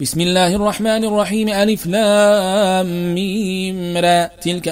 بسم الله الرحمن الرحيم. ألف لام ميم را. تلك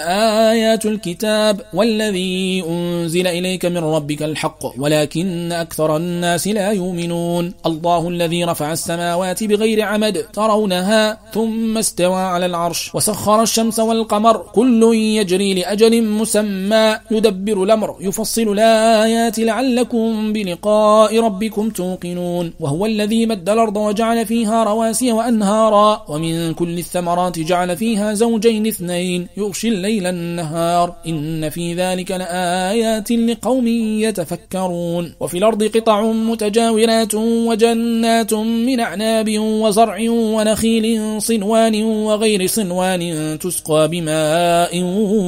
آيات الكتاب والذي أنزل إليك من ربك الحق ولكن أكثر الناس لا يؤمنون. الله الذي رفع السماوات بغير عمد ترونها ثم استوى على العرش وسخر الشمس والقمر كل يجري لأجل مسمى. يدبر الأمر يفصل الآيات لعلكم بلقاء ربكم توقنون. وهو الذي مد الأرض وجعل فيها رواسي وأنهارا ومن كل الثمرات جعل فيها زوجين اثنين يغشي الليل النهار. إن في ذلك لآيات لقوم يتفكرون. وفي الأرض قطع متجاورات وجنات من أعناب وزرع ونخيل صنوان وغير صنوان تسقى بماء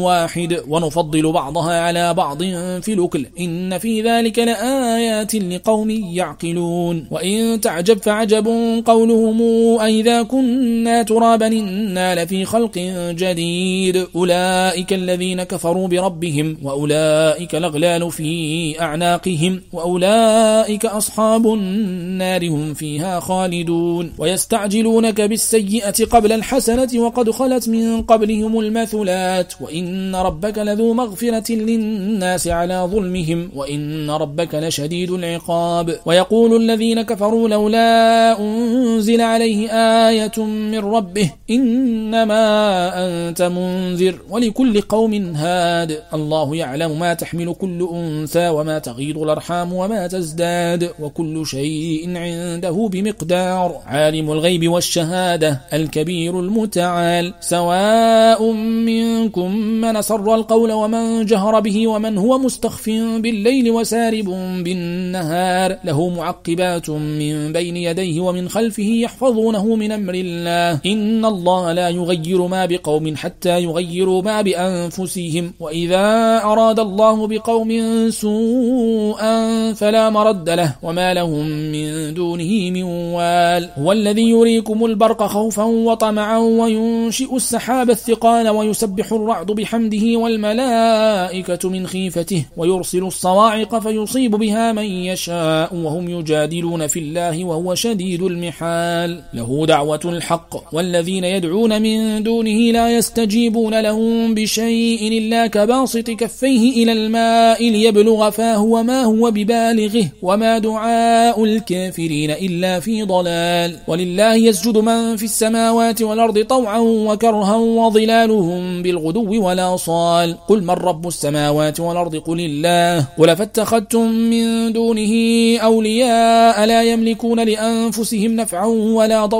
واحد. ونفضل بعضها على بعض في الأكل. إن في ذلك لآيات لقوم يعقلون. وإن تعجب فعجب قولهم أئذا كنا ترابا إنا لفي خلق جديد. أولئك الذين كفروا بربهم وأولئك الأغلال في أعناقهم وأولئك أصحاب النار هم فيها خالدون. ويستعجلونك بالسيئة قبل الحسنة وقد خلت من قبلهم المثلات. وإن ربك لذو مغفرة للناس على ظلمهم. وإن ربك لشديد العقاب. ويقول الذين كفروا لولا أنزل عليه آية من ربه إنما أنت منذر ولكل قوم هاد. الله يعلم ما تحمل كل أنثى وما تغيض الأرحام وما تزداد وكل شيء عنده بمقدار. عالم الغيب والشهادة الكبير المتعال. سواء منكم من سر القول ومن جهر به ومن هو مستخف بالليل وسارب بالنهار له معقبات من بين يديه ومن خلفه يحفظونه من أمر الله. إن الله لا يغير ما بقوم حتى يغيروا ما بأنفسهم. وإذا أراد الله بقوم سوءا فلا مرد له. وما لهم من دونه من وال. هو الذي يريكم البرق خوفا وطمعا وينشئ السحاب الثقال ويسبح الرعد بحمده والملائكة من خيفته ويرسل الصواعق فيصيب بها من يشاء. وهم يجادلون في الله وهو شديد المحال. له دعوة الحق. والذين يدعون من دونه لا يستجيبون لهم بشيء إلا كباسط كفيه إلى الماء ليبلغ فاه وما هو ببالغه وما دعاء الكافرين إلا في ضلال. ولله يسجد من في السماوات والأرض طوعا وكرها وظلالهم بالغدو ولا صال قل من رب السماوات والأرض؟ قل الله. قل فاتخذتم من دونه أولياء لا يملكون لأنفسهم نفعا ولا ضرا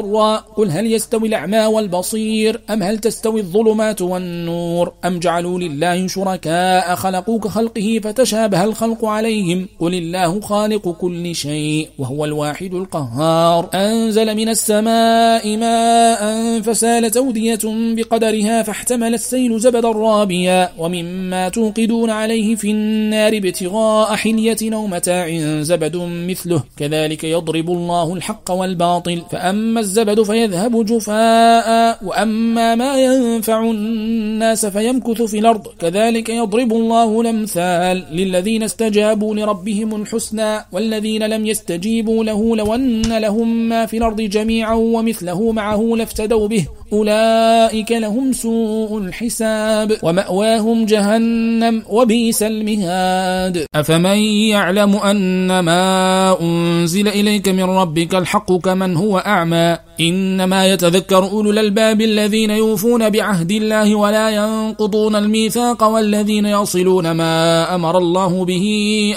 قل هل يستوي الأعمى والبصير أم هل تستوي الظلمات والنور؟ أم جعلوا لله شركاء خلقوا كخلقه فتشابه الخلق عليهم قل الله خالق كل شيء وهو الواحد القهار. أنزل من السماء ماء فسالت أودية بقدرها فاحتمل السيل زبدا رابيا ومما توقدون عليه في النار ابتغاء حلية أو متاع زبد مثله. كذلك يضرب الله الحق والباطل فأما الزبد فيذهب جفاء وأما ما ينفع الناس فيمكث في الأرض. كذلك يضرب الله الأمثال للذين استجابوا لربهم الحسنى والذين لم يستجيبوا له لو أن لهم ما في الأرض جميعا ومثله معه لافتدوا به. أولئك لهم سوء الحساب ومأواهم جهنم وبيس المهاد. أفمن يعلم أن ما أنزل إليك من ربك الحق كمن هو أعمى؟ إنما يتذكر أولو الألباب الذين يوفون بعهد الله ولا ينقضون الميثاق والذين يصلون ما أمر الله به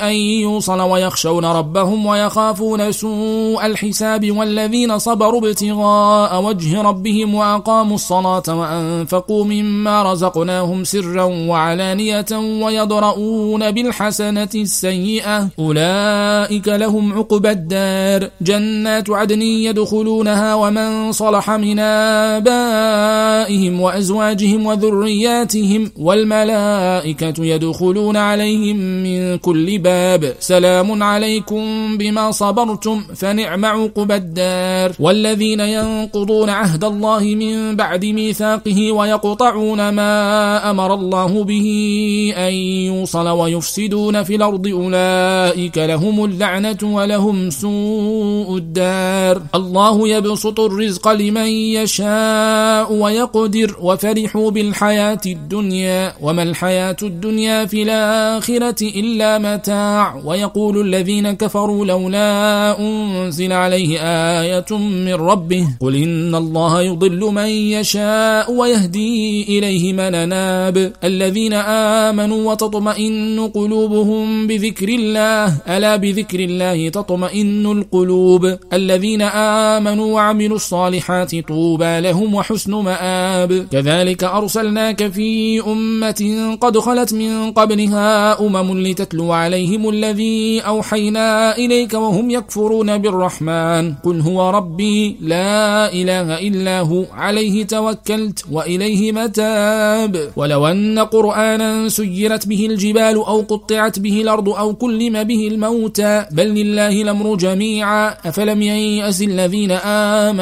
أن يوصل ويخشون ربهم ويخافون سوء الحساب والذين صبروا ابتغاء وجه ربهم وأقاموا الصلاة وأنفقوا مما رزقناهم سرا وعلانية ويضرؤون بالحسنة السيئة. أولئك لهم عقبى الدار. جنات عدن يدخلونها ومن صلح من آبائهم وأزواجهم وذرياتهم والملائكة يدخلون عليهم من كل باب. سلام عليكم بما صبرتم فنعم عقبى الدار. والذين ينقضون عهد الله من بعد ميثاقه ويقطعون ما أمر الله به أن يوصل ويفسدون في الأرض أولئك لهم اللعنة ولهم سوء الدار. الله يبسط يبسط الرزق لمن يشاء ويقدر وفرحوا بالحياة الدنيا وما الحياة الدنيا في الآخرة إلا متاع ويقول الذين كفروا لولا أنزل عليه آية من ربه قل إن الله يضل من يشاء ويهدي إليه من ناب الذين آمنوا وتطمئن قلوبهم بذكر الله ألا بذكر الله تطمئن القلوب الذين آمنوا وعملوا الصالحات طوبى لهم وحسن مآب. كذلك أرسلناك في أمة قد خلت من قبلها أمم لتتلو عليهم الذي أوحينا إليك وهم يكفرون بالرحمن. قل هو ربي لا إله إلا هو عليه توكلت وإليه متاب. ولو أن قرآنا سيرت به الجبال أو قطعت به الأرض أو كلم به الموتى بل لله الأمر جميعا. أفلم ييأس الذين آمنوا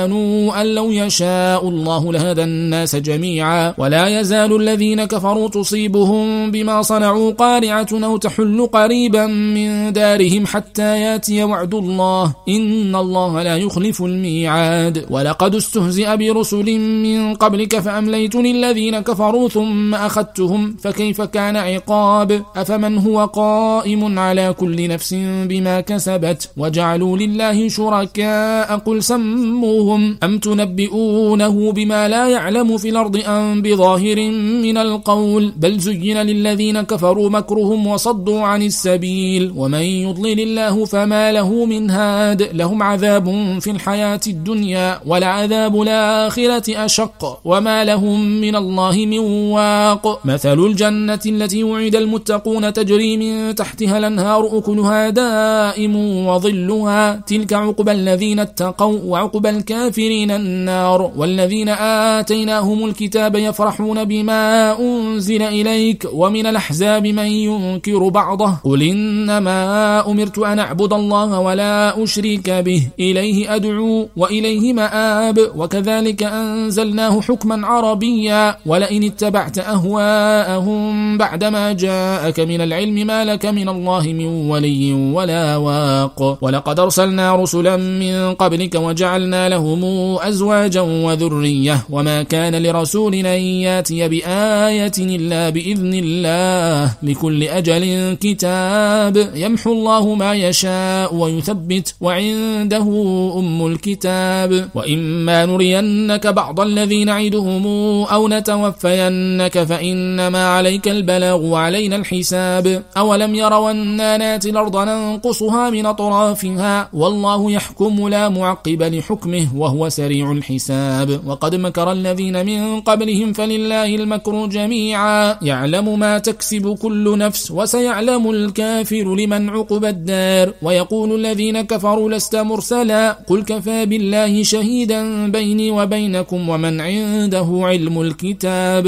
أن لو يشاء الله لهدى الناس جميعا. ولا يزال الذين كفروا تصيبهم بما صنعوا قارعة أو تحل قريبا من دارهم حتى ياتي وعد الله. إن الله لا يخلف الميعاد. ولقد استهزئ برسل من قبلك فأمليت للذين كفروا ثم أخذتهم. فكيف كان عقاب؟ أفمن هو قائم على كل نفس بما كسبت؟ وجعلوا لله شركاء. قل سموهم أم تنبئونه بما لا يعلم في الأرض أم بظاهر من القول بل زين للذين كفروا مكرهم وصدوا عن السبيل ومن يضلل الله فما له من هاد لهم عذاب في الحياة الدنيا ولعذاب الآخرة أشق وما لهم من الله من واق. مثل الجنة التي وعد المتقون تجري من تحتها الأنهار أكلها دائم وظلها تلك عقبى الذين اتقوا وعقبى الكافرين النار والذين آتيناهم الكتاب يفرحون بما أنزل إليك ومن الأحزاب من ينكر بعضه قل إنما أمرت أن أعبد الله ولا أشرك به إليه أدعو وإليه مآب وكذلك أنزلناه حكما عربيا ولئن اتبعت أهواءهم بعدما جاءك من العلم ما لك من الله من ولي ولا واق ولقد أرسلنا رسلا من قبلك وجعلنا لهم أزواجا وذرية وما كان لرسول أن يأتي بآية إلا بإذن الله لكل أجل كتاب يمحو الله ما يشاء ويثبت وعنده أم الكتاب وإما نرينك بعض الذي نعدهم أو نتوفينك فإنما عليك البلاغ وعلينا الحساب أولم يروا أنا ناتي الأرض ننقصها من أطرافها والله يحكم لا معقب لحكمه وهو سريع الحساب. وقد مكر الذين من قبلهم فلله المكر جميعا. يعلم ما تكسب كل نفس وسيعلم الكافر لمن عقب الدار. ويقول الذين كفروا لست مرسلا. قل كفى بالله شهيدا بيني وبينكم ومن عنده علم الكتاب.